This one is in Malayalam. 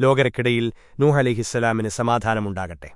ലോകരക്കിടയിൽ നൂഹ് അലിഹിസ്സലാമിന് സമാധാനമുണ്ടാകട്ടെ.